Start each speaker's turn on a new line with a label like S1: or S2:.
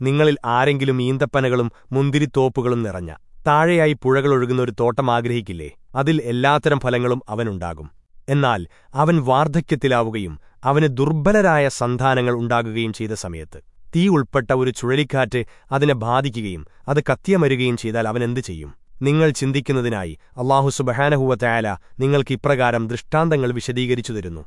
S1: നിങ്ങളിൽ ആരെങ്കിലും ഈന്തപ്പനകളും മുന്തിരിത്തോപ്പുകളും നിറഞ്ഞ താഴെയായി പുഴകളൊഴുകുന്ന ഒരു തോട്ടം ആഗ്രഹിക്കില്ലേ? അതിൽ എല്ലാത്തരം ഫലങ്ങളും അവനുണ്ടാകും. എന്നാൽ അവൻ വാർദ്ധക്യത്തിലാവുകയും അവന് ദുർബലരായ സന്താനങ്ങൾ ഉണ്ടാകുകയും ചെയ്ത സമയത്ത് തീ ഉൾപ്പെട്ട ഒരു ചുഴലിക്കാറ്റ് അതിനെ ബാധിക്കുകയും അത് കത്തിയമരുകയും ചെയ്താൽ അവനെന്തു ചെയ്യും? നിങ്ങൾ ചിന്തിക്കുന്നതിനായി അള്ളാഹു സുബഹാനഹുവ തയാല നിങ്ങൾക്ക് ഇപ്രകാരം ദൃഷ്ടാന്തങ്ങൾ വിശദീകരിച്ചു തരുന്നു.